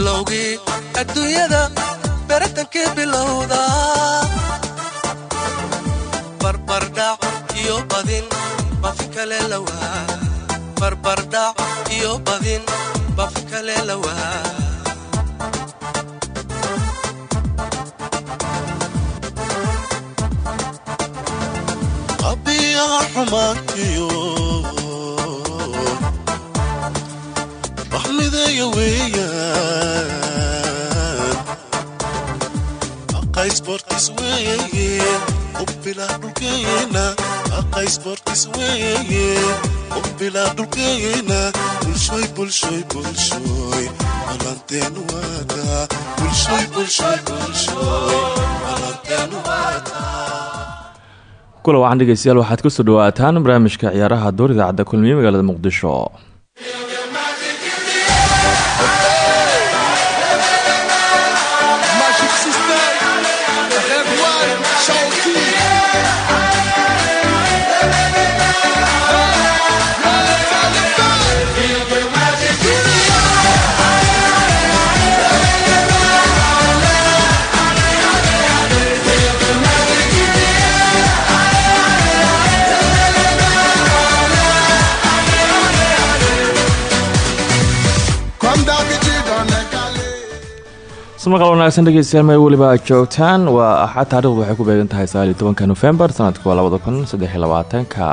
bilowgii adduunyada baratankii bilowda. Barbardhac iyo badin baafin kale lawaa barbardhac iyo badin baafin kale lawaa qabiyaha xumaankiyo kula wacan dhegeystayaal waxaad ku soo dhawaataan barnaamijka ciyaaraha door idaacadda kulmiye magaalada muqdisho ismaqal wanaagsan dhegeystayaal meel weliba aad joogtaan. Waa axad taarikhdu waxay ku beegan tahay sagaaliyo tobanka nofembar sanadka waa labada kun saddex iyo labaatanka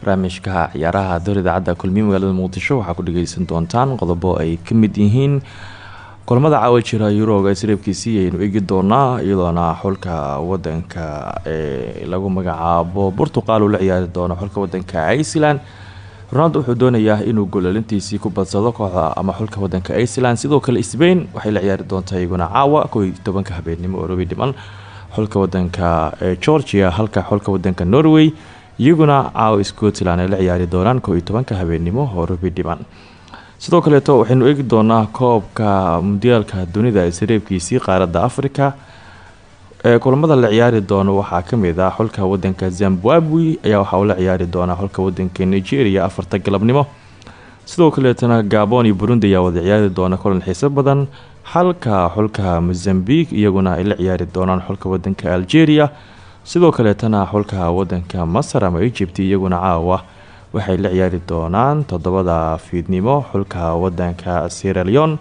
barnaamijka ciyaaraha door idaacadda kulmiye magaalada muqdisho waxaa ku dhegeysan doontaan qodobo ay ka mid yihiin. Kulamada caawa jira yuroga sreebkiisii ayaynu eegi doonaa iyadoona xulka wadanka ee lagu magacaabo portuqal uu la ciyaari doono xulka wadanka iceland ronaldo wuxuu doonayaa inuu golalintiisii ku badsado kooxda ama xulka wadanka iceland. Sidoo kale sbain waxay la ciyaari doontaa iyaguna caawa kow iyo tobanka habeenimo oo robi dhiman. Xulka wadanka ee georgia halka xulka wadanka norway iyaguna caawa scotland ay la ciyaari doonaan kow iyo tobanka habeenimo oo robi dhiman. Sidoo kaleeto waxaynu eegi doonaa koobka mundiyaalka dunida ee sareebkiisii qaaradda africa kulamada la ciyaari doono waxaa ka mid ah xulka wadanka zimbabwe ayaa waxa uu la ciyaari doonaa xulka wadanka nigeria afarta galabnimo. Sidoo kaleetana gabon iyo burundi ayaa wada ciyaari doona kulan xiiso badan. Halka xulka mozambique iyaguna ay la ciyaari doonaan xulka wadanka algeria. Sidoo kaleetana xulka wadanka masar ama egypt iyaguna caawa waxay la ciyaari doonaan toddobada fiidnimo. Xulka wadanka sieraleon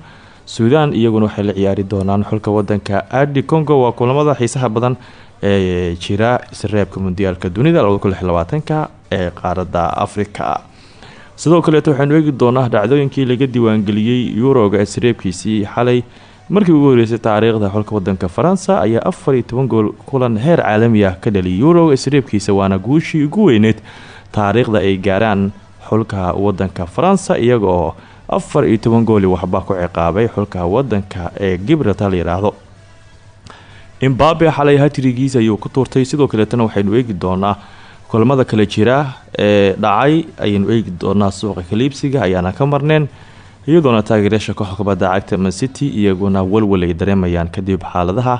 suudan iyaguna waxay la ciyaari doonaan xulka wadanka adi congo. Waa kulamada xiisaha badan ee jira isreebka mundiyaalka dunida ka ee qaaradda africa sidoo kaleeto waxaynu eegi doonaa dhacdooyinkii laga diiwaangeliyey yuroga isreebkiisii xalay. Markii ugu horeysay taariikhda xulka wadanka faransa ayaa afar iyo kulan heer caalami ah ka dhaliyay yuroga isreebkiisa waana guushii ugu weyneyd taariikhda ay gaaraan xulka wadanka faransa iyagaoo afar iyo toban gooli waxba ku ciqaabay xulka wadanka ee gibraltar la yidhaahdo imbabe xalay hatirigiis ayuu ku tuurtay sidoo kaleetana waxaynu eegi doonaa kulamada kale jira ee dhacay ayaynu eegi doonaa suuqa kaliibsiga ayaana ka marneen iyadoona taageerayaasha kooxda kubadda cagta mancity iyaguna walwal ay dareemayaan kadib xaaladaha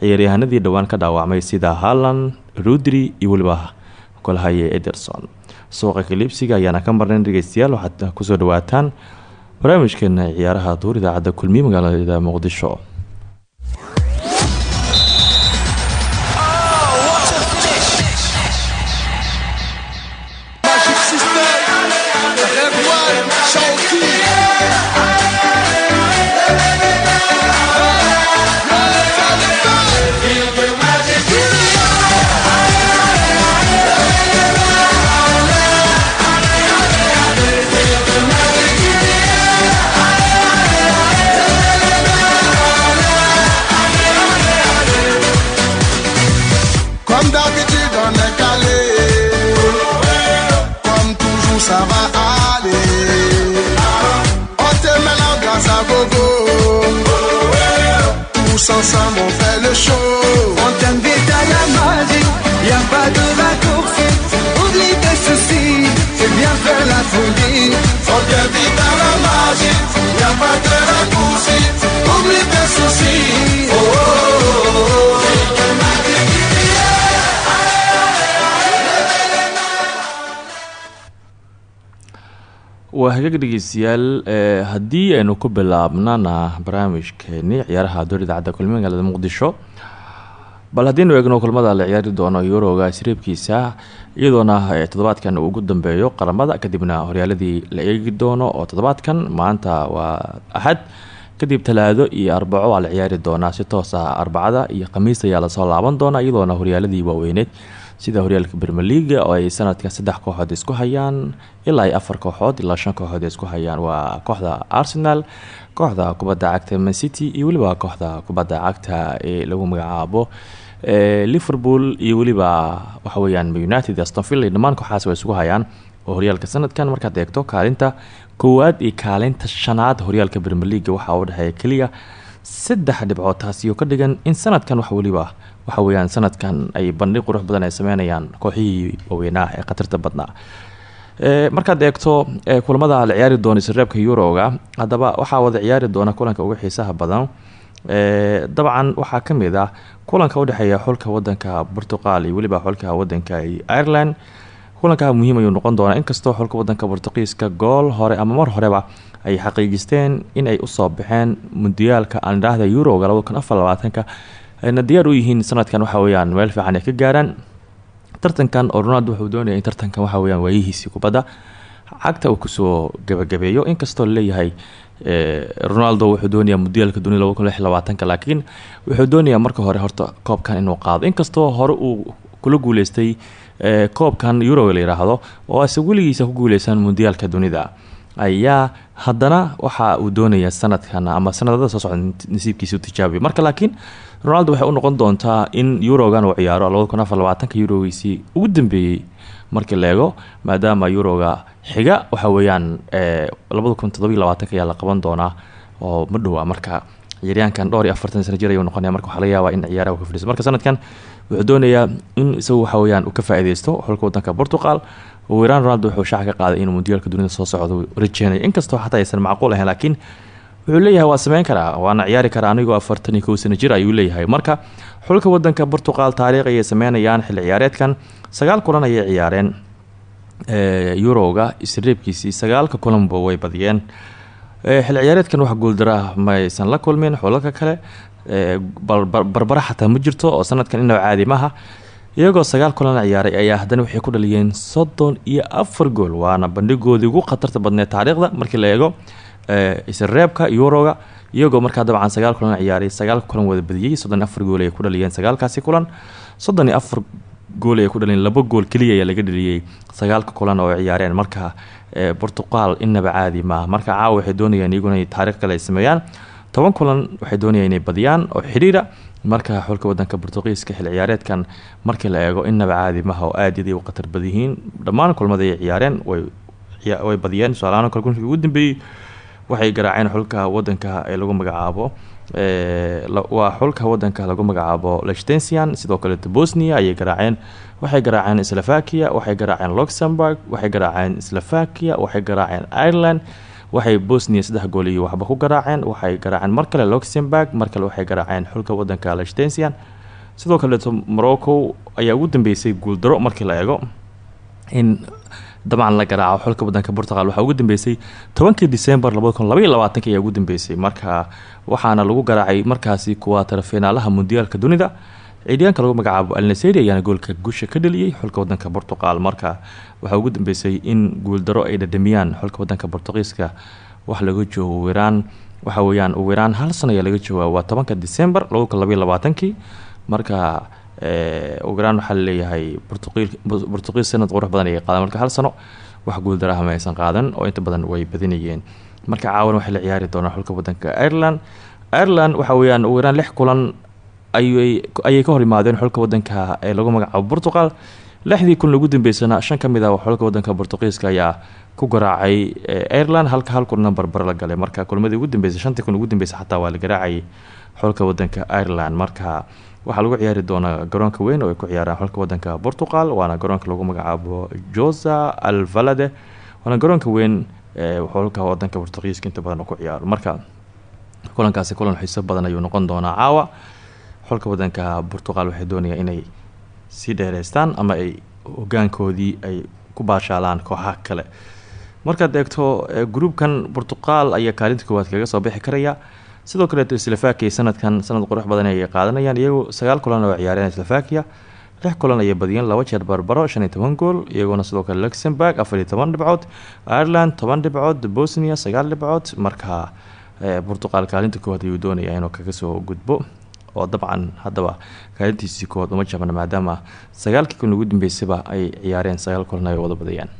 ciyaaryahanadii dhowaan ka dhaawacmay sida harland rudri iyo weliba golhaye ederson. Suuqa kaliibsiga ayaana ka marneen dhegeystayaal waxaad ku soo dhawaataan barnaamijkeena ciyaaraha duur idaacadda kulmiye magaalada muqdisho waa hagaag dhegeystayaal ee haddii aynu ku bilaabnana barnaamijkeeni ciyaaraha door idaacadda kulmi magaalada muqdisho. Bal haddiinu eegno kulmada la ciyaari doono yuroga siriibkiisa iyadoona ee toddobaadkan uu ugu dambeeyo qaramada kadibna horyaaladii la eegi doono oo toddobaadkan maanta waa axad kadib talaado iyo arbaco waa la ciyaari doonaa. Si toos ah arbacada iyo khamiis ayaa la soo laaban doonaa iyadoona horyaaladii waaweyneed sida horyaalka bermeliga oo ay sanadkan saddex kooxood isku hayaan ilaa afar kooxood ilaa shan kooxood isku hayaan. Waa kooxda arsenal kooxda kubadda cagta mancity iyo weliba kooxda kubadda cagta ee lagu magacaabo liverpool iyo weliba waxaweyaan united astonville dhammaan kooxaas way isugu hayaan oo horyaalka sanadkan markaad eegto kaalinta koowaad iyo kaalinta shanaad horyaalka bermeliga waxaa u dhexeeya keliya saddex dhibcood taasioo ka dhigan in sanadkan wax weliba waxa weyaan sanadkan ay bandhig qurux badan ay sameynayaan kooxihii waaweynaa ee khatarta badnaa. Markaad eegto kulamada la ciyaari doona isreebka yuroga haddaba waxaa wada ciyaari doona kulanka ugu xiisaha badan. Dabcan waxaa ka mid ah kulanka xulka wadanka portuqal iyo weliba xulka wadanka ireland. Kulankaa muhiim ayuu noqon doonaa inkastoo xulka wadanka portugiiska gool hore ama mar horeba ay xaqiijisteen in ay u soo baxeen mundiyaalka andhaahda yuroga labada kun ayna diyaar u yihiin sanadkan waxa weyaan meel fiican ay ka gaaraan. Tartankan oo ronaldo wuxuu doonaya in tartankan waxa weyaan waayihiisii kubadda cagta uu ku soo gabagabeeyo inkastoo la leeyahay ronaldo wuxuu doonayaa mudiyaalka dunida laba laakiin wuxuu doonayaa marka hore horta koobkan inuu qaado. Inkastoo hore uu kula guuleystay koobkan euro la yiraahdo oo ase ku guuleysan mundiyaalka dunida ayaa haddana waxa uu doonaya sanadkan ama sanadada soo socda nasiibkiisa tijaabiyo. Marka laakiin ronaldo waxay u noqon doontaa in eurogan uu ciyaaro labada kun afar labaatanka eurogiisii ugu dambeeyey markii la eego maadaama euroga xiga waxa weeyaan labada kun todobiy labaatanka ayaa la qaban doonaa oo ma marka ciyaaryaankan dhowr iyo afartan sana jir ayuu noqonaya. Marka waxaa laga in ciyaaraha ka fadhiisto. Marka sanadkan wuxuu doonayaa in isagu waxa weyaan uu ka faa-ideysto xulka wadanka portugal. Weeraan ronaldo wuxuu shaaca ka qaaday inuu mundiyaalka dunida soo socdo rajeenayo inkastoo xataa aysan macquul ahayn laakiin wuxuu leeyahay waa sameyn karaa waana ciyaari karaa anigoo afartan iyo jir ayuu leeyahay. Marka xulka wadanka portugal taariikh ayay sameynayaan xilli ciyaareedkan. Sagaal kulan ayay ciyaareen yuroga isreebkiisii sagaalka kulanba way badiyeen. Xilli ciyaareedkan wax guuldaraa maysan la kulmin xulalka kale barbara xataa ma jirto oo sanadkan inaba caadi maaha iyagoo sagaal kulan ciyaaray ayaa haddana waxay ku dhaliyeen soddon iyo afar gool waana bandhigoodii ugu khatarta badneed taariikhda markii la eego isreebka yuroga iyagoo markaa dabcan sagaal kulan ciyaaray sagaalka kulan wada badiyey soddon gool ayay ku dhaliyeen sagaalkaasi kulan. Soddon iyo afar gool ayay ku dhaliyeen laba gool keliya ayaa laga dhaliyey sagaalka kulan oo ciyaareen. Marka portugal inaba caadi maaha marka caawa waxay doonayaan iyaguna in taarikh kale ay sameeyaan. Toban kulan waxay doonayaan inay badiyaan oo xidhiira marka xulka wadanka portugiiska xil ciyaareedkan markii la eego inaba caadi maha oo aad yaday u khatar badyihiin dhammaan ay ciyaareen way badiyeen. Tusaalahaan kale kunkii ugu dambeeyey waxay garaaceen xulka wadanka ee lagu magacaabo waa xulka wadanka lagu magacaabo lechtensian sidoo kaleeto bosnia ayay garaaceen. Waxay garaaceen slovakia waxay garaaceen luxemburg waxay garaaceen slovakia waxay garaaceen ireland waxay bosnia saddex gool iyo waxba ku garaaceen waxay garaaceen mar kale luxemburg waxay garaaceen xulka wadanka lechtensian sidoo kaleeto morocco ayaa ugu dambeysay guuldaro markii la eego in dabcan la garaaco xulka wadanka portugal. Waxaa ugu dambeysay tobankii labaatanki ayaa ugu dambeysay. Marka waxaana lagu garaacay markaasi kuwaatar finaalaha mundiyaalka dunida. Ciidiyaanka lagu magacaabo alnaseri ayaana goolka gusha ka dhaliyey xulka wadanka portugal. Marka waxaa ugu dambeysay in guuldaro ay dhadhamiyaan xulka wadanka portugiiska. Wax laga joogo wiraan waxa weyaan wiraan hal sano ayaa laga jooga waa tobanka december labada labaatankii marka wiraan waxaa la leeyahay portugiis sanad qurux badan ayay qaadeen marka hal sano wax guuldaraha ma aysan qaadan oo inta badan way badinayeen. Marka caawan waxay la ciyaari doonaan xulka wadanka ireland. Ireland waxa weyaan wiraan lix kulan ayay ka hor imaadeen xulka wadanka ee lagu magacaabo portugal. Lixdii kun lagu dambeysana shan ka mid ah xulka wadanka portugiiska ayaa ku garaacay ireland. Halka hal kulna barbar la galay. Marka kulmadii ugu dambeysay shantii kun ugu dambeysay xataa waa la garaacayay xulka wadanka ireland. Marka waxaa lagu ciyaari doonaa garoonka weyn oo ay ku ciyaaraan xulka wadanka portugal waana garoonka lagu magacaabo josa alvalade. Waana garoonka weyn xulka wadanka portugiiska inta badan ku ciyaaro. Marka kulankaasi kulan xiiso badan ayuu noqon doonaa. Caawa xulka wadanka portugal waxay doonayaan inay sii dheereystaan ama ay hogaankoodii ay ku baashaalaan kooxaha kale. Markaad eegto gruubkan portugal ayaa kaalinta koowaad kaga soo bixi karaya sidoo kaleeto slovakia sanadkan sanad qurux badan ayay qaadanayaan iyagu sagaal kulan oo ciyaareen slovakia lix kulan ayay badiyeen laba jeer barbaro shan iyo toban gool iyagoona sidoo kale luxemburg afar iyo ireland toban dhibcood bosnia sagaal dhibcood marka portugal kaalinta koowaad ayuu doonaya inuu kaga soo gudbo oo dabcan haddaba kaalintiisii koowaad uma jabna maadaama sagaalkii kun ugu dambeysaba ay ciyaareen sagaal kulan ay wada badiyaan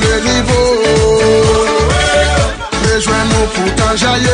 le niveau, rejoins-nous pour t'enjailler. On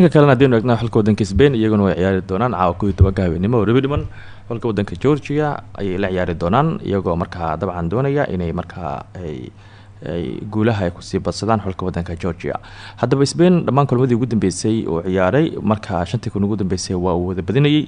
dhanka kalena haddiinu eegna xulka wadanka sbain iyaguna way ciyaari doonaan. Caawa kow iyo tobanka oo dhiman xulka wadanka georgia ayay la ciyaari doonaan iyagoo markaa dabcan doonaya inay markaa guulaha ay ku sii badsadaan xulka wadanka georgia. Haddaba sbain dhammaan kulmadii ugu dambeysay uu ciyaaray markaa shantii kun ugu dambeysay waa uu wada badinayay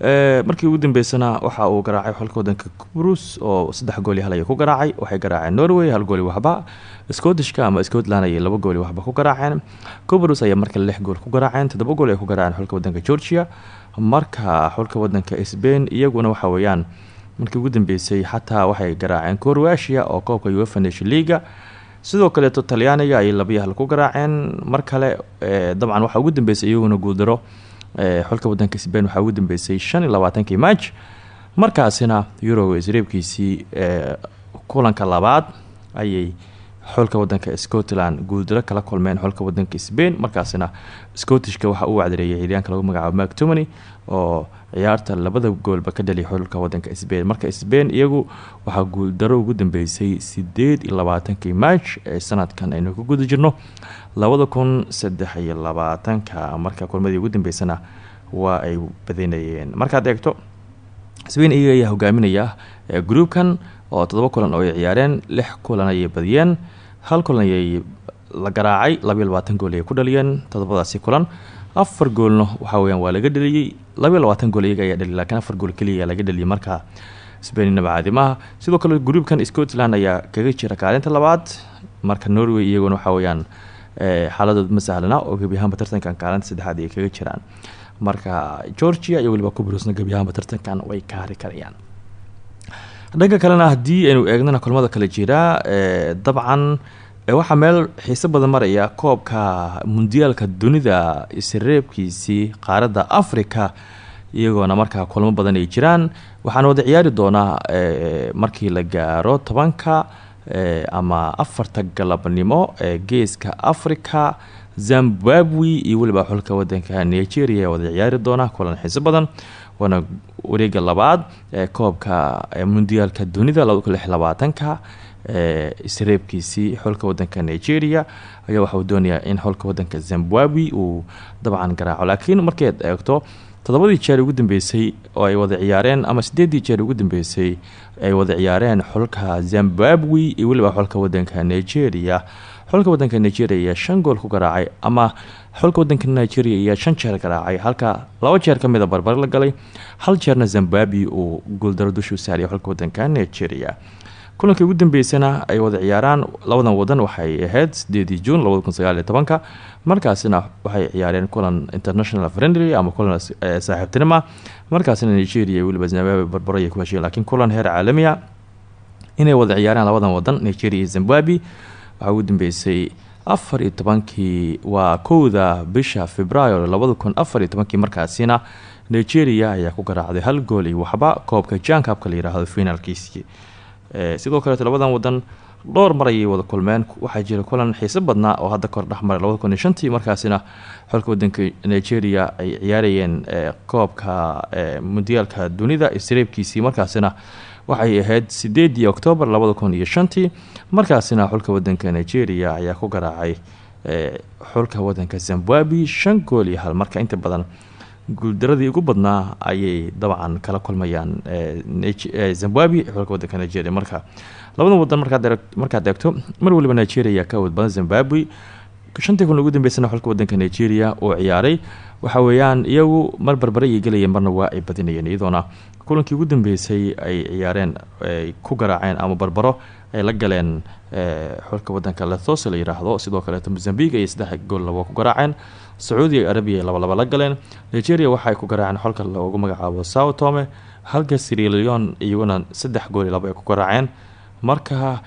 markii ugu dambeysana waxa uu garaacay xulka wadanka cubrus oo saddex gooli hal ku garaacay. Waxay garaaceen norway hal gooli waxba. Scottishka ama scotland ayay laba gooli waxba ku garaaceen. Cubrus ayaa markale lix gool ku garaaceen toddoba gool ay ku garaaceen xulka georgia. Marka xulka wadanka iyaguna waxa weeyaan markii ugu dambeysay xataa waxay garaaceen croatia oo koobka uefa nation leaga sidoo kaleeto talyaaniga ayay labiyo hal ku garaaceen. Mar dabcan waxaa ugu dambeysay iyaguna guuldaro xulka wadanka sbain waxaa ugu dambeysay shan iyo labaatankii maaj markaasina yuroga isreebkiisii kulanka labaad ayay xulka wadanka scotland guuldaro kala kulmeen xulka wadanka sbain markaasina scottishka waxaa uu wacdareeyay xilyaanka lagu magacaabo mactomany oo ciyaarta labada goolba ka dhaliya xulka wadanka sbain marka sbain iyagu waxaa guuldaro ugu dambeysay sideed iyo labaatankii maaj ee sanadkan aynu ku guda jirno labada marka kulmadii ugu dambeysana waa ay badinayeen markaad eegto sbain iyaga ayaa hogaaminaya groupkan oo todoba kulan oo ay ciyaareen lix kulan ayay badiyeen hal kulan ayay la garaacay labayo labaatan gool ayay ku dhaliyeen todobadaasi kulan. Afar goolna waxaa weyaan waa laga dhaliyey labayo gool iyaga ayaa dhaliy lakiin afar gool keliya laga dhaliyay marka sbainina caadimaha. Sidoo kale gruupkan scotland ayaa kaga jira kaalinta labaad. Marka norway iyaguna waxaa weyaan xaaladood ma sahlana oo gebi ahaanba tartankan kaalinta saddexaad ay kaga jiraan. Marka georgia iyo weliba kubrusna gebi ahaanba tartankan way kaari karayaan dhanka kalena haddii aynu eegnana kulmada kale jira dabcan waxaa meel xiise badan maraya koobka mundiyaalka dunida isreebkiisii qaaradda africa iyagoona markaa kulmo badan ay jiraan. Waxaana wada ciyaari doonaa markii la gaaro tobanka ama afarta galabnimo ee geeska africa zimbabwe iyo weliba xulka wadanka nigeria. Wada ciyaari doona kulan xiiso badan waana wareega labaad ee koobka mundiyaalka dunida labaatanka ee isreebkiisii xulka wadanka nigeria. Ayaa waxauu doonayaa in xulka wadanka zimbabwe uu dabcan garaaco. Laakiin markaad eegto toddobadii jeer ugu dambeysay oo ay wada ciyaareen ama sideedii jeer ugu dambeysay ay wada ciyaareen xulka zimbabwe iyo weliba xulka wadanka nigeria xulka wadanka nigeria ayaa shan gool ku garaacay ama xulka wadanka nigeria ayaa shan jeer garaacay halka laba jeer ka mida barbare la galay hal jeerna zimbabwe uu guuldaro dushuu saariyay xulka wadanka nigeria. Kulankii ugu dambeysana ay wada ciyaaraan labadan wadan waxay ahayd sideedii juun labada kun sagaal iyo tobanka markaasina waxay ciyaareen kulan international friendly ama kulan saaxiibtinima markaasina nigeria weliba zimbabwe barbaro ay ku heshiyeen lakiin kulan heer caalamiya inay wada ciyaaraan labadan wadan nigeria iyo zimbabwe waxaa ugu dambeysay afar iyo tobankii waa kowda bisha februaayo labada kun markaasina nigeria ayaa ku garaacday hal gool iyo waxba koobka jankabka la yiraahdo finaalkiisii sidoo kaleeto labadan wadan dhowr mar ayay wada kulmeen. Waxaa jira kulan xiiso badnaa oo hadda kor dhexmaray labada kun markaasina xulka wadanka nigeria ay ciyaarayeen koobka mundiyaalka dunida isreebkiisii markaasina waxay ahayd sideedii oktoobar labada kun shantii markaasina xulka wadanka nigeria ayaa ku garaacay xulka wadanka zimbabwe shan gool iyo hal marka. Inta badan guuldaradii ugu badnaa ayay dabcan kala kulmayaan zimbabwe xulka wadanka nigeria. Marka labadan wadan markaad eegto mar waliba nigeria ka awood badan zimbabwe shantii kun ugu dambeysana xulka wadanka nigeria oo ciyaaray. Waxa weeyaan iyagu mar barbare ayay marna waa ay badinayeen iyadoona kulankii ugu dambeysay ay ciyaareen ay ku garaaceen ama barbaro ay la galeen xulka wadanka lethos la yiraahdo. Sidoo kaleeto mozambique ayay saddex gool laba ku garaaceen. Sacuudiga arabiya ay labalaba la galeen. Nigeria waxaay ku garaaceen xolka loogu magacaabo sao tome. Halka sirilion iyaguna saddex gool laba ku garaaceen. Marka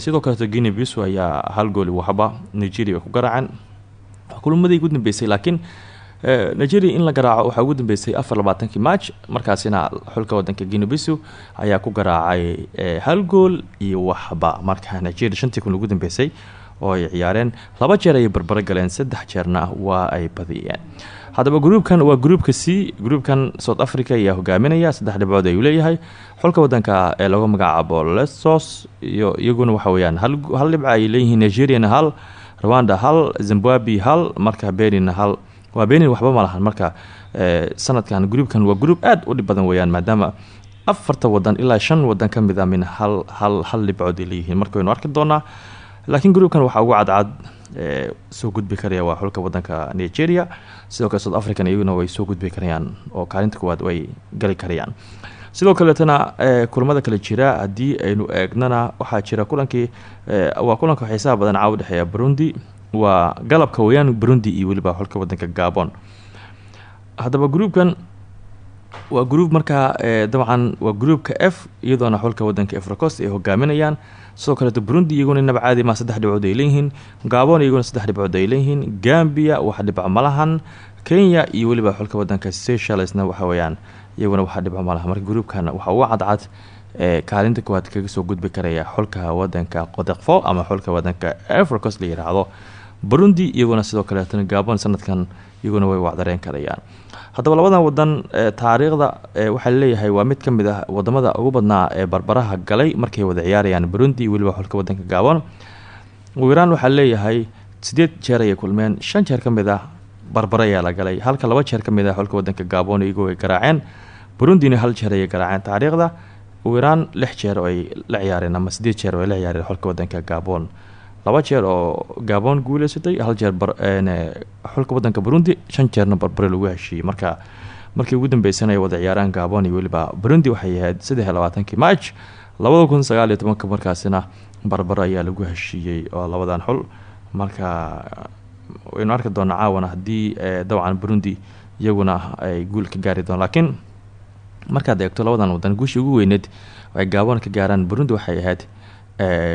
sidoo kaleeto guinea biso ayaa hal gooli waxba nigeria ku garaaceen. Kulmadii ugu laakiin nigeria in la garaaco waxaa ugu dambeysay afar labaatankii march markaasina xulka wadanka guinea biso ayaa ku garaacay hal gool iyo waxba. Marka nigeria shantii kun ugu dambeysay oo ay ciyaareen laba jeer ayay barbaro galeen saddex jeerna waa ay badiyeen. Haddaba gruubkan waa gruubka c gruubkan south africa ayaa hogaaminaya saddex dhibcood ayuu leeyahay. Xulka wadanka ee lagu magacaabo lesos iyo iyaguna waxa weyaan hal dhibca ay leeyihiin nigeriana hal rwanda hal zimbabwe hal marka benin hal waa benin waxba ma lahan. Marka sanadkan gruubkan waa gruub aad u dhib badan weyaan maadaama afarta wadan ilaa shan wadan ka mid a min hal hal hal dhibcood leeyihiin. Marka waynu arki doonaa laakiin gruubkan waxaa ugu cadcad soo gudbi karaya waa xulka wadanka nigeria. Sidoo kale south african iyaguna way soo gudbi karayaan oo kaalinta kuwaad way gali karayaan. Sidoo kaleetana kulamada kale jira haddii aynu eegnana waxaa jira kulankii waa kulanka xiisaha badan caawa dhexeeya burundi waa galabka weyaan burundi iyo weliba xulka wadanka gabon. Haddaba gruubkan waa gruub markaa dabcan waa gruubka f iyadoona xulka wadanka efrocos ay hogaaminayaan. Sidoo kaleeto burundi iyaguna inaba caadi ma saddex dhibcood ay leeyihiin gabon iyaguna saddex dhibcood ay leeyihiin gambia wax dhibco malahan kenya iyo weliba xulka wadanka seychellesna waxa weeyaan iyaguna waxa dhibco malahan marka gruubkan waxaa uga cadcad kaalinta koowaad kaga soo gudbi karaya xulka wadanka qodekfo ama xulka wadanka efrocos la yiraahdo burundi iyaguna sidoo kaleetana gabon sanadkan iyaguna way wacdareen karayaan. Haddaba labadan wadan taariikhda waxaa la leeyahay waa mid ka mid ah waddamada ugu badnaa ee barbaraha galay markay wada ciyaarayaan burundi weliba xulka wadanka gabon wiiraan waxaa leeyahay sideed jeer ayay kulmeen shan jeer ka mid ah barbaro la galay halka laba jeer ka mid ah xulka wadanka gabon iyagoo ay garaaceen. Burundina hal jeer ayay garaaceen taariikhda. Wiiraan lix jeer ay la ciyaareen ama sideed jeer ay la ciyaareen xulka wadanka gabon laba jeer oo gabon guuleysatay hal jeer xulka wadanka burundi shan jeerna barbare lagu heshiiyey. Marka markii ugu dambeysana wada ciyaaraan gabon iyo weliba burundi waxay ahayd saddex labaatankii march labada kun sagaal iyo tobanka markaasina barbaro ayaa lagu heshiiyey oo labadan xul. Marka waynu arki doonaa caawana haddii dabcan burundi iyaguna ay guul gaari doon laakiin markaad eegto labadan wadan guushii ugu weyneed ay gabon ka gaaraan burundi waxay ahayd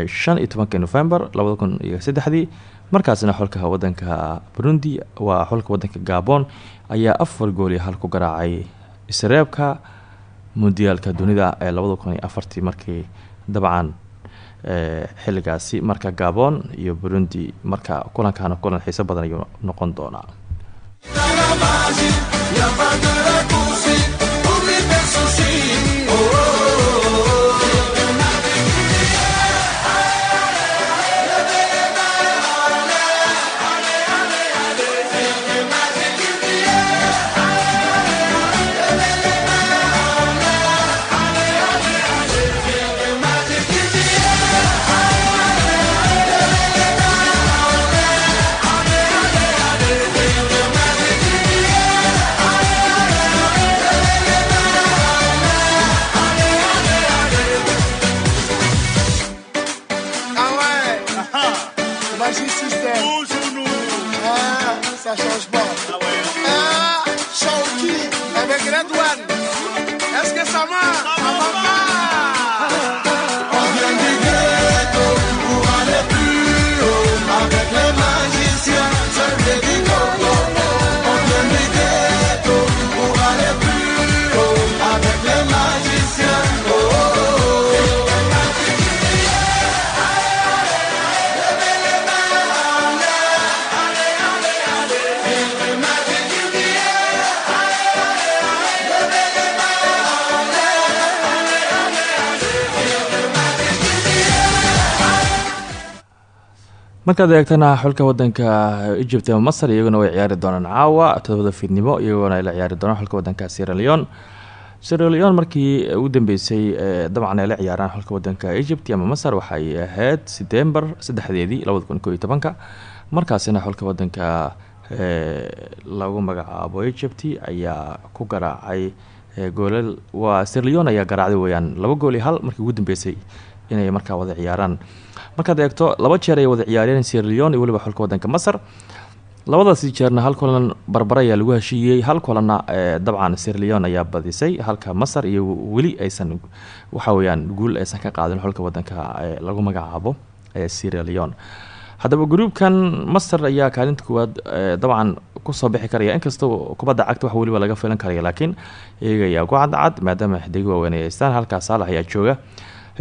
shan iyo tobanka november labada kun iyo saddexdii markaasina xulka wadanka burundi waa xulka wadanka gabon ayaa afar gool iyo hal ku garaacay isreebka mundiyaalka dunida ee labada kun iyo afartii markii dabcan xilligaasi. Marka gabon iyo burundi marka kulankaana kulan xiiso badan ayuu noqon doonaa Magic System. Ah, ça change pas. Ah, Shawky avec Red One. Est-ce que ça marche Ça va pas markaad eegtana xulka wadanka egypt masar iyaguna way ciyaari doonaan caawa todobada fiidnimo iyagoona la ciyaari doonaan xulka wadanka sierra leon sierra leon markii ugu dambeysay dabcan ay la ciyaaraan xulka wadanka egypt ama masar waxay ahayd setember saddexdeedii labada kun markaasina xulka wadanka lagu magacaabo egypt ayaa ku garaacay goolal. Waa sierra leon ayaa garaacday weyaan laba gool iyo hal markii ugu dambeysay inay markaa wada ciyaaraan. Markaad eegto laba jeer ay wada ciyaareen sierra leon iyo weliba xulka wadanka masar. Labadaasi jeerna hal kulan barbar ayaa lagu heshiiyey. Hal kulanna dabcan sierra leon ayaa badisay. Halka masar iyo weli aysan waxa weyaan guul aysan ka qaadin xulka wadanka lagu magacaabo sierra leon haddaba gruubkan masar ayaa kaalinta koowaad dabcan ku soo bixi karaya. Inkastoo kubadda cagta wax weliba laga filan karaya laakiin iyaga ayaa ku cadcad maadaama xidigi waaweyn ay haystaan ayaa jooga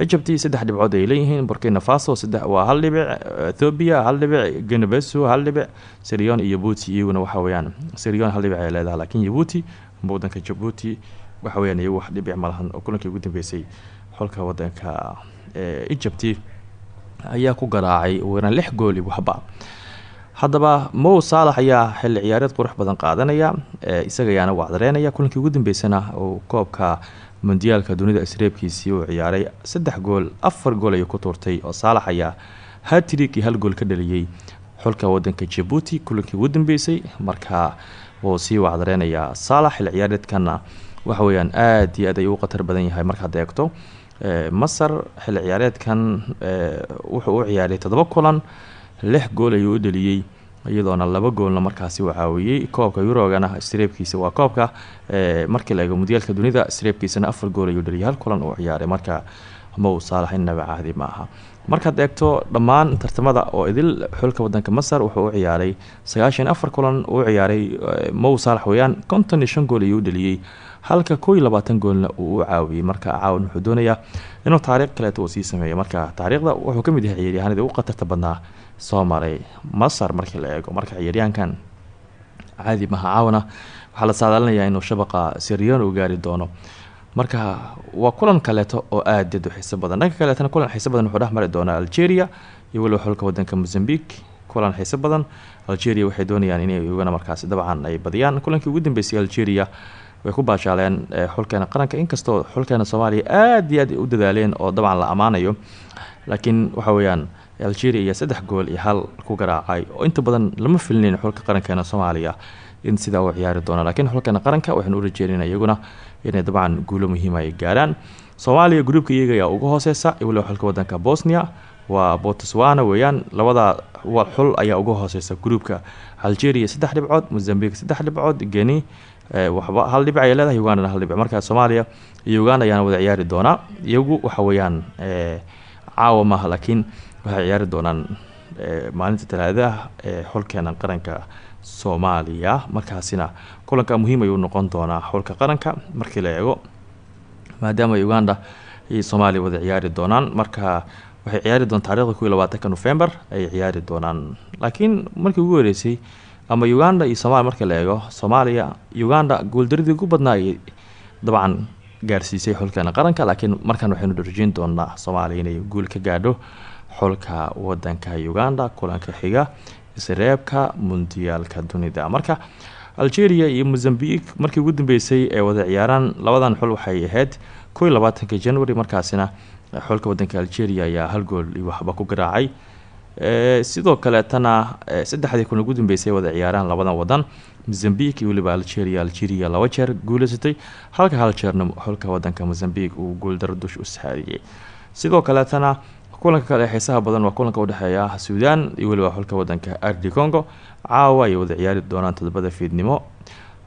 egypt saddex dhibcood ay leeyihiin burkina faso waa hal dhibic ethoobia hal dhibic genebeso hal dhibic sirion iyo yabuuti iyaguna waxa weyaan sirion hal dhibic ay leedahay laakiin yabuuti wadanka jabuuti waxa weyaan iyagu wax dhibic malahan oo kulankii ugu dambeysay xulka wadanka egypt ayaa ku garaacay weeraan lix gooli waxba. Haddaba mow saalax ayaa xilli ciyaareed qurux badan qaadanaya isaga ayaana kulankii ugu dambeysana uu koobka mundiyaalka dunida isreebkiisii uu ciyaaray saddex gool afar gool ayuu ku tuurtay oo saalax ayaa hatrig iyo hal gool ka dhaliyey xulka wadanka jabuuti kulankii ugu dambeysay marka wuu sii wacdareynayaa saalax xilli ciyaareedkana waxa weyaan aada iyo aad ayuu u khatar badan yahay markaad eegto. Masar xilli ciyaareedkan wuxuu u ciyaaray toddoba kulan lix gool ayuu u dhaliyey iyadoona laba goolna markaasi caawiyey koobka eurogana streebkiisa waa koobka markii la eego mudiyaalka dunida streebkiisana afar gool ayuu dhaliyay hal uu ciyaaray. Marka mow saalax innaba caadi ma aha. Markaad eegto dhammaan tartamada oo idil xulka wadanka masar wuxuu u ciyaaray sagaashan afar kulan uu ciyaaray mow saalax weyaan konton gool ayuu dhaliyey halka koo iyo labaatan goolna uu u marka caawan wuxuu doonayaa inuu taariikh kaleeto uu sameeyo. Marka taariikhda wuxuu ka mid yahay ciyaaryahanadii u khatarta badnaa soo maray masar markii la eego marka ciyaaryahankan caadi maha caawana waxaa la saadaalinayaa inuu shabaqa sirion uu gaari doono. Marka waa kulan kaleeto oo aada u xiiso badan. Dhanka kaleetana kulan xiiso badan wuxuu dhex mari doonaa algeria iyo weliba xulka wadanka mozambique. Kulan xiiso badan algeria waxay doonayaan inay iyagana markaasi dabcan ay badiyaan. Kulankii ugu dambeysay algeria way ku baashaaleen xulkeena qaranka. Inkastoo xulkeena soomaaliya aada iyo aad u dadaaleen oo dabcan la ammaanayo laakiin waxa weeyaan algeria iyo saddex gool iyo hal ku garaacay. Oo inta badan lama filinayn xulka qarankeena soomaaliya in sidaa uu ciyaari doono laakiin xulkeena qaranka waxaanu u rajeynayna iyaguna inay dabcan guulo muhiima ay gaaraan. Soomaaliya gruubka iyaga ayaa uga hooseysa waliba xulka wadanka bosnia. Waa botswana weeyaan labada xul ayaa uga hooseysa gruubka algeria saddex dhibcood mozambique saddex dhibcood geni waxba hal dhibic ayay leedahay ugandana hal dhibic marka soomaaliya iyo uganda ayaana wada ciyaari doonaa. Iyagu waxa weeyaan caawa maaha laakiin waxay ciyaari doonaan maalinta talaadaha ee xulkeena qaranka soomaaliya. Markaasina kulanka muhiim ayuu noqon doonaa xulka qaranka. Markii la eego maadaama uganda iyo soomaaliya wada ciyaari doonaan marka waxay ciyaari doonaan taarikhda labaatanka november ayay ciyaari doonaan. Laakiin markii ugu horeysay ama uganda iyo somalia marka la eego soomaaliya uganda guuldaradii ugu badnaa ayay dabcan gaarsiisay xulkeena qaranka. Laakiin markan waxaynu dharjiin doonaa soomaaliya inay guul ka gaadho xulka wadanka uganda kulanka xiga isreebka mundiyaalka dunida. Marka algeria iyo mozambique markii ugu dambeysay ee wada ciyaaraan labadan xul waxay ahayd ko iyo labaatanka january markaasina xulka wadanka algeria ayaa hal gool iyo waxba ku garaacay. Sidoo kaleetana saddexdii kun ugu dambeysay wada ciyaaraan labadan wadan mozambique iyo weliba algeria algeria laba jeer guuleysatay halka hal jeerna xulka wadanka mozambique uu guuldaro dush u saariyey sidoo kaleetana kulanka kale ee xiisaha badan waa kulanka udhexeeya suudan iyo weliba xulka wadanka ardi congo. Caawa ayay wada ciyaari doonaan todobada fiidnimo.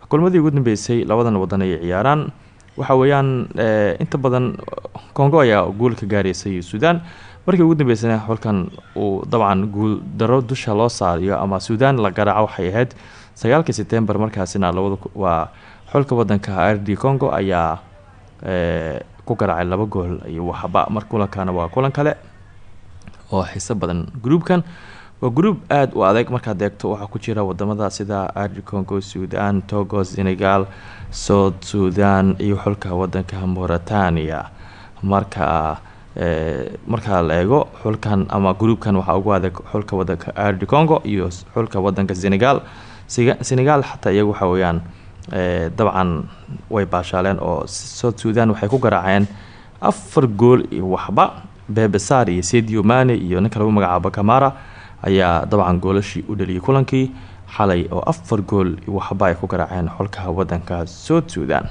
Kulmadii ugu dambeysay labadan wadan ayay ciyaaraan. Waxa weeyaan inta badan congo ayaa guul ka gaareysay suudan markii ugu dambeysana xulkan uu dabcan guul daro dusha loo saariyo ama suudan la garaaco waxay ahayd sagaalkii setembar markaasina labada waa xulka wadanka ardi congo ayaa ku garaacay laba gool iyo waxba. Mar kulankana waa kulan kale oo xiiso badan. Gruubkan waa gruub aada u adeeg markaad eegto waxaa ku jira waddamada sida ardi congo suudan togo senegal south suudan iyo xulka wadanka mauritania. Marka markaa la eego xulkan ama gruubkan waxaa ugu adeeg xulka wadanka ardi congo iyo xulka wadanka senegal. Senegal xataa iyagu waxa weyaan dabcan way baashaaleen oo south suudan waxay ku garaaceen afar gool iyo waxba bebesar iyo sedio mane iyo ninka lagu magacaabo camara ayaa dabcan goolashii u dhaliyay kulankii xalay oo afar gool waxba ay ku garaaceen xolka wadanka south suudan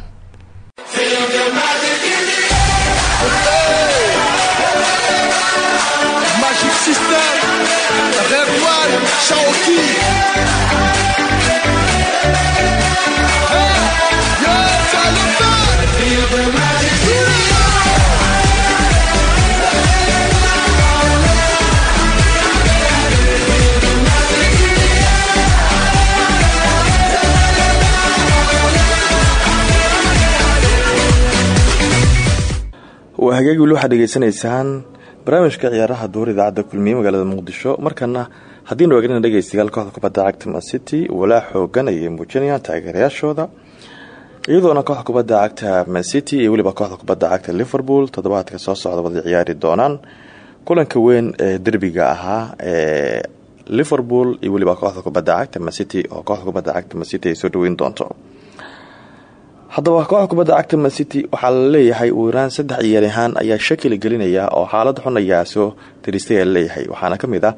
weli waxaad dhegeysanaysaan barnaamijka ciyaaraha duur idaacadda kulmiye magaalada muqdisho. Markana haddiinu eegnana dhegeystayaal kooxda kubadda cagta mancity walaa xoogan ayay muujinayaan taageerayaashooda. Iyadoona kooxda kubadda cagta mancity iyo weliba kooxda kubadda cagta liverpool toddobaadka soo socda wada ciyaari doonaan. Kulanka weyn ee derbiga ahaa ee liverpool iyo weliba kooxda kubadda cagta mancity oo kooxda kubadda cagta mancity ay soo dhaweyn doonto haddaba kooxda kubadda cagta mancity waxaa la leeyahay uu iraan saddex ciyaaryahaan ayaa shakili gelinaya oo xaalad xun ayaa soo diristay a la leeyahay waxaana ka mid ah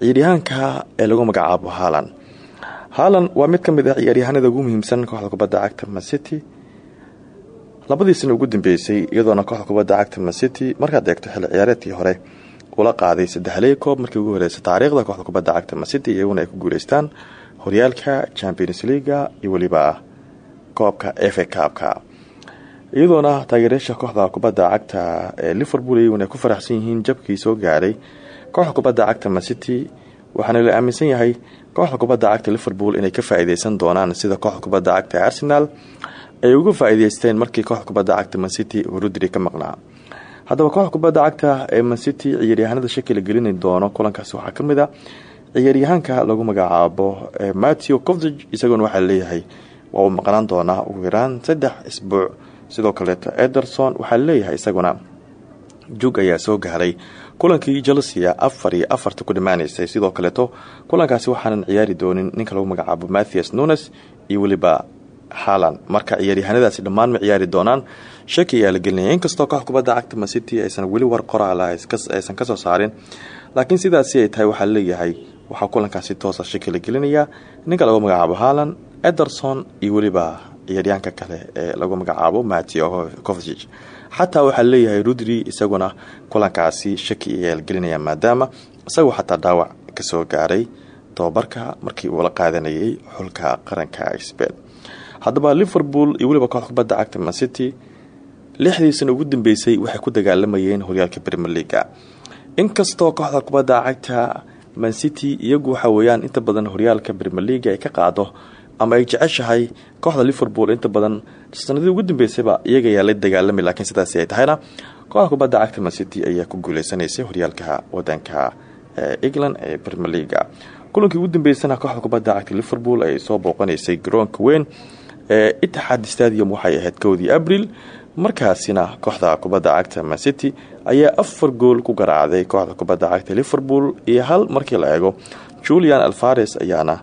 ciyaaryahaanka ee lagu magacaabo haalan haalan waa mid ka mid ah ciyaaryahaanada ugu muhiimsan kooxda kubadda cagta mancity labadii sana ugu dambeysay iyadoona kooxda kubadda cagta mancity markaad eegto xilli ciyaareedkii hore ula qaaday saddexley koob markii ugu horeysa taariikhda kooxda kubadda cagta mancity iyaguna ay ku guuleystaan horyaalka champions leaga iyo weliba koobka efa kaabka iyadoona taageerayaasha kooxda kubadda cagta ee liverpool ay ku faraxsan yihiin jabkii soo gaaray kooxda kubadda cagta mancity waxaana la aaminsan yahay kooxda kubadda cagta liverpool inay ka faa-iideysan doonaan sida kooxda kubadda cagta arsenal ay uga faa-iideysteen markii kooxda kubadda cagta mancity uu rudri ka maqnaa. Haddaba kooxda kubadda cagta ee mancity ciyaaryahanada shakila gelini doono kulankaasi waxaa ka mid a ciyaaryahaanka lagu magacaabo matthew covdg isagoona waxaa leeyahay waa uu maqnaan doonaa ugu yaraan saddex isbuuc. Sidoo kaleeto ederson waxaa leeyahay isaguna. Jug ayaa soo gaaray. Kulankii chelsea afar iyo afarta ku dhamaaneysay sidoo kaleeto kulankaasi waxaanan ciyaari doonin. Ninka lagu magacaabo mathias nunes iyo weliba haalan marka ciyaaryahanadaasi dhammaan ma ciyaari doonaan. Shaki ayaa la gelinaya inkastoo koox kubadda cagta macity aysan weli war qoraal aysan ka soo saarin. Laakiin sidaasi ay tahay waxaa leeyahay waxaa kulankaasi toosa shaki la gelinayaa. Ninka lagu magacaabo haalan ederson iyo weliba ciyaaryaanka kale ee lagu magacaabo mateo covig xataa waxaa leeyahay rudri isaguna kulankaasi shaki ayaa la gelinaya maadaama isagoo xataa dhaawac ka soo gaaray tababarka markii uu la qaadanayay xulka qaranka sbain haddaba liverpool iyo weliba koox kubadda cagta mancity lixdii sana ugu dambeysay waxay ku dagaalamayeen horyaalka premier leaga inkastoo kooxda kubadda cagta mancity iyagu waxa weeyaan inta badan horyaalka brmer leaga ay ka qaado ama ay jeceshahay kooxda liverpool inta badan sanadii ugu dambeysayba iyaga ayaa la dagaalami laakiin sidaasi ay tahayna kooxda kubadda cagta mancity ayaa ku guuleysanaysay horyaalka wadanka england ee brmer leaga kulankii ugu dambeysana kooxda kubadda cagta liverpool ay soo booqanaysay garoonka weyn ee itixaad stadium waxay ahayd kowdii abril. Markaasina kooxda kubadda cagta mancity ayaa afar gool ku garaacday kooxda kubadda cagta liverpool iyo hal markii la eego julian alvares ayaana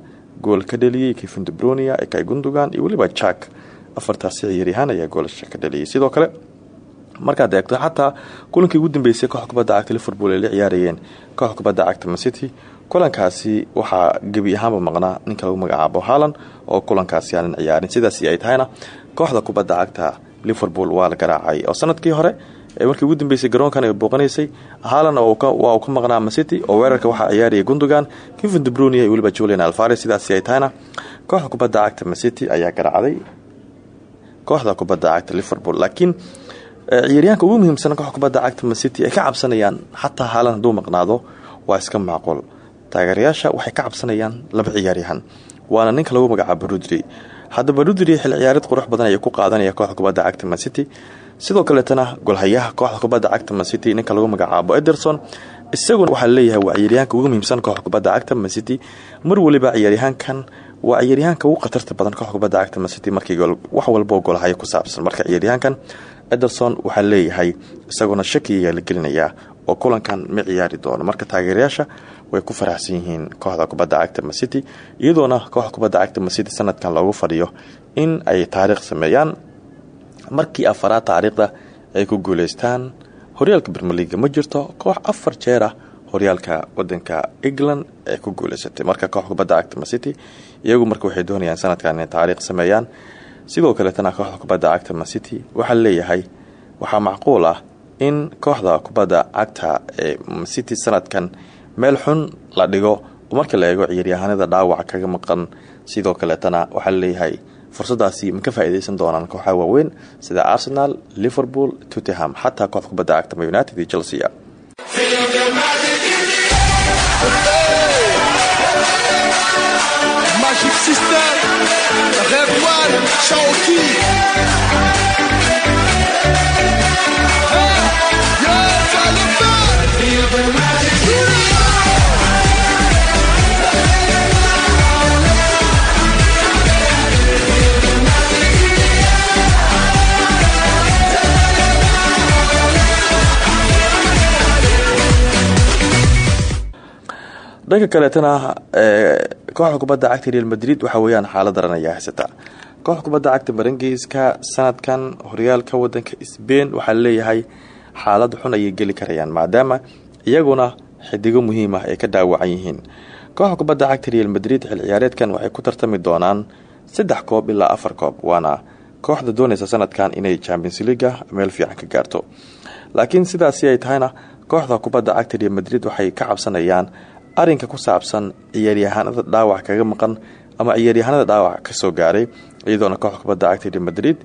gool ka dhaliyey kevin debronia ekay gundogan iyo weliba jack. Afartaasi ciyaaryahaan ayaa goolasha ka dhaliyay. Sidoo kale markaad eegto xataa kulankii ugu dambeysay kooxda kubadda cagta liverpool ay la ciyaarayeen. Kooxda kubadda cagta mancity kulankaasi waxaa gebi ahaanba maqnaa ninka lagu magacaabo haalan oo kulankaasi aanan ciyaarin. Sidaasi ay tahayna kooxda kubadda cagta liverpool waa la garaacay. Oo sannadkii hore markii ugu dambeysay garoonkan ay booqanaysay haalan waa uu ka maqnaa mancity oo weerarka waxaa ciyaarayay gundogan. Kevin debronia iyo weliba julian alvares sidaasi ay tahayna kooxda kubadda cagta mancity ayaa garaacday. Kooxda kubadda cagta liverpool. Laakiin ciyaaryahanka ugu muhiimsan kooxda kubadda cagta mancity ay ka cabsanayaan xataa haalan hadduu maqnaado waa iska macquul. Taageerayaasha waxay ka cabsanayaan laba ciyaaryahan waana ninka lagu magacaabo rudri haddaba rudri xil ciyaareed qurux badan ayay ku qaadanaya kooxda kubadda cagta mancity sidoo kaleetana golhayaha kooxda kubadda cagta mancity ninka lagu magacaabo ederson isaguna waxaa leeyahay waa ciyaaryahanka ugu muhiimsan kooxda kubadda cagta mancity mar waliba ciyaaryahankan waa ciyaaryahanka ugu khatarta badan kooxda kubadda cagta mancity markii wax walboo golhayo ku saabsan. Marka ciyaaryahankan ederson waxaa leeyahay isaguna shaki ayaa la gelinayaa oo kulankan ma ciyaari doono. Marka taageerayaasha way ku faraxsan yihiin kooxda kubadda cagta mancity iyadoona kooxda kubadda cagta mancity sanadkan loogu fadhiyo in ay taariikh sameeyaan markii afaraad taariikhda ay ku guuleystaan horyaalka bermeliga ma jirto koox afar jeer ah horyaalka wadanka england ee ku guuleysatay. Marka kooxda kubadda cagta mancity iyagu marka waxay doonayaan sanadkan inay taariikh sameeyaan. Sidoo kaleetana kooxda kubadda cagta mancity waxaa leeyahay waxaa macquul ah in kooxda kubadda cagta ee mancity sanadkan meel xun la dhigo marka la eego ciyaaryahanada dhaawac kaga maqan sidoo kaleetana waxaa leeyahay fursadaasi ma ka faa'iideysan doonaan kooxaha waaweyn sida arsenal liverpool tottenham xataa kooxda kubadda cagta united iyo chelsea dhanka kaleetana kooxda kubadda cagta real madrid waxaa weyaan xaalad daran ayaa haysata. Kooxda kubadda cagta marangeyska sanadkan horyaalka wadanka sbain waxaa leeyahay xaalad xun ayay geli karayaan maadaama iyaguna xidigo muhiim ah ay ka dhaawacan yihiin. Kooxda kubadda cagta real madrid xil ciyaareedkan waxay ku tartami doonaan saddex koob ilaa afar koob waana kooxda doonaysa sanadkan inay champions leaga meel fiican ka gaarto. Laakiin sidaasi ay tahayna kooxda kubadda cagta real madrid waxay ka cabsanayaan arinka ku saabsan ciyaaryahanada dhaawac kaga maqan ama ciyaaryahanada dhaawac ka soo gaaray iyadoona kooxda kubadda cagta real madrid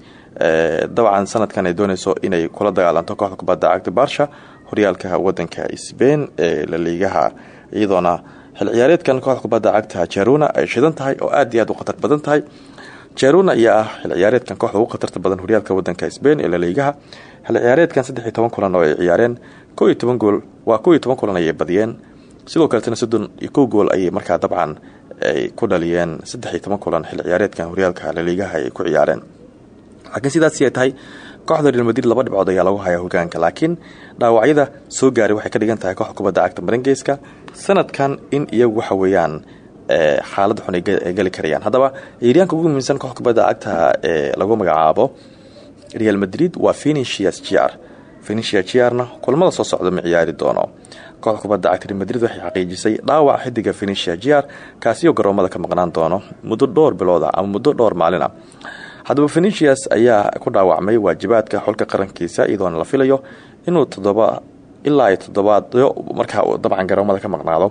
dabcan sanadkan ay dooneyso inay kula dagaalanto kooxda kubadda cagta barsha horyaalka wadanka sbain ee laliigaha iyadoona xil ciyaareedkan kooxda kubadda cagta jaruna ay shidan tahay oo aad iyo aad u khatar badan tahay. Jaruna ayaa ah xil ciyaareedkan kooxda ugu khatarta badan horyaalka wadanka sbain ee laliigaha xil ciyaareedkan saddex iyo toban kulan oo ay ciyaareen ko iyo waa ko iyo toban kulan ayay badiyeen sidoo kaletana soddon iyo gool ayay markaa dabcan ay ku dhaliyeen saddex iyo toban kulan xil ciyaareedkan horyaalka laliigaha ay ku ciyaareen. Laakiin sidaasi ay tahay kooxda real madrid laba dhibcood ayaa lagu hayaa hogaanka laakiin dhaawacyada soo gaaray waxay ka dhigan tahay kooxda kubadda cagta marangeyska sanadkan in iyagu waxa weeyaan xaalad xun ay geli karayaan. Haddaba ciyaaryaanka ugu muhiimsan kooxda kubadda cagta ee lagu magacaabo real madrid waa venicius jr venicius jrna kulamada soo socda ma ciyaari doono kooxda kubadda cagta real madrid waxay xaqiijisay dhaawac xidiga venicius jr kaasi oo garoomada ka maqnaan doono muddo dhowr bilooda ama muddo dhowr maalina haddaba venicius ayaa ku dhaawacmay waajibaadka xulka qarankiisa iyadoona la filayo inuu todoba ilaa toddobaadyo markaa dabcan garoomada ka maqnaado.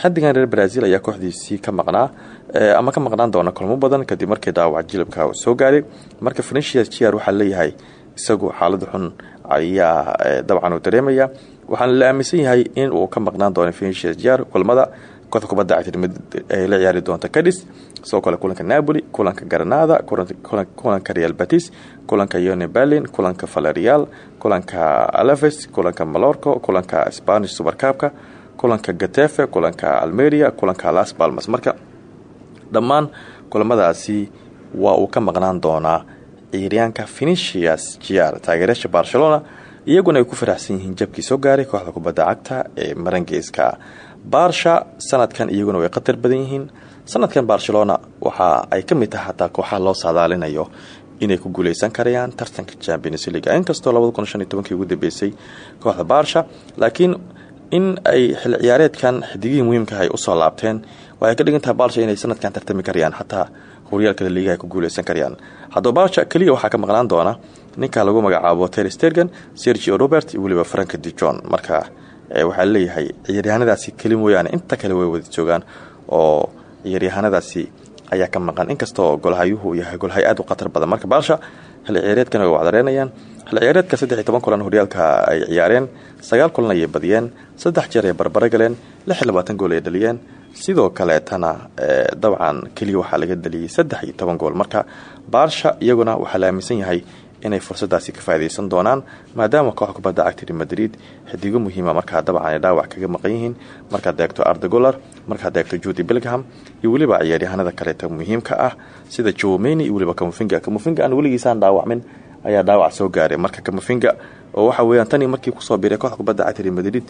Xidigan reer brazil ayaa kooxdiisii ka maqnaa ama ka maqnaan doona kulmo badan kadib markii dhaawac jilibka soo gaaray. Marka venicius jr waxaa leeyahay isagu xaalad xun ayaa dabcan uu dareemaya waxaana la aaminsan yahay in uu ka maqnaan doono finishers jar kulmada kooxda kubadda cagta ay la ciyaari doonta cadis sidoo kale kulanka napoli kulanka granada kulanka real batis kulanka yone berlin kulanka valerial kulanka alaves kulanka malorco kulanka spanish supercabka kulanka gatefe kulanka almeria kulanka las balmas marka dhammaan kulamadaasi waa uu ka maqnaan doonaa ciiryaanka finicius jr taageerayaasha barcelona iyaguna ay ku faraxsan yihiin jabkii soo gaaray kooxda kubadda cagta ee marangeeska. Barsha sanadkan iyaguna way khatar badan yihiin. Sanadkan barcelona waxa ay ka mid tahay xataa loo saadaalinayo inay ku guuleysan karayaan tartanka champions league inkastoo labada ugu dambeysay kooxda barsha laakiin in ay xil ciyaareedkan xidigihii muhiimka ay u soo laabteen waxay ka dhigan tahay inay sanadkan tartami karayaan xataa horyaalka liiga ay ku guuleysan karayaan. Haddaba barsha keliya waxaa ka maqnaan doona ninka lagu magacaabo ter stergan sergio robert weliba frank de john marka waxaa leeyahay ciyaaryahanadaasi keli mooyaane inta kale way wada joogaan oo ciyaaryahanadaasi ayaa ka maqan. Inkastoo golhayuhu yahay golhay aad u khatar badan. Marka barsha xilli ciyaareedkan way wacdareynayaan xilli ciyaareedka saddex iyo toban kulan horyaalka ay ciyaareen sagaal kulan ayay badiyeen saddex jeer ay barbaro galeen lix iyo labaatan gool ay dhaliyeen. Sidoo kaleetana dabcan keliya waxaa laga deliyey saddex gool. Marka barsha iyaguna waxaa la aaminsan yahay inay fursadaasi ka faa'idaysan doonaan maadaama kooxda kubadda cagta madrid xidigo muhiima markaa dabcan dhaawac kaga maqan yihiin markaad eegto ardagolar markaad eegto judy belgham iyo weliba ciyaaryahanada kaleeta muhiimka ah sida jomeni iyo weliba kamufinga kamufinga aan weligiisaan dhaawacmin ayaa dhaawac soo gaaray. Marka kamufinga oo waxa weeyaan tanii markii ku soo biray kooxda kubadda cagta madrid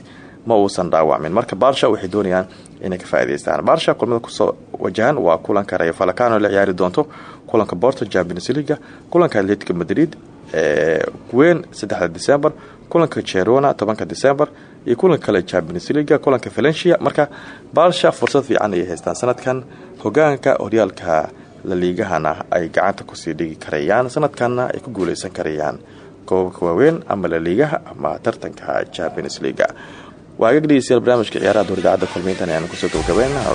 ma uusan dhaawacmin. Marka barsha waxay doonayaan inay ka faa'idaystaan barsha kulmada ku soo wajahan waa kulanka rayo falacano la ciyaari doonto kulanka borto champions leaga kulanka atletico madrid weyn saddexda december kulanka jerona tobanka december iyo kulanka kale champions leaga kulanka valencia. Marka barsha fursad fiican ayay haystaan. Sanadkan hogaanka horyaalka laliigahana ay gacanta ku sii dhigi karayaan. Sanadkanna ay ku guuleysan karayaan koobabka waaweyn ama laliigaha ama tartanka champions leaga waa aga dhegeystayaal barnaamijka ciyaaraha idaacadda kulmiintan ayaanu ku soo gabagabeynaa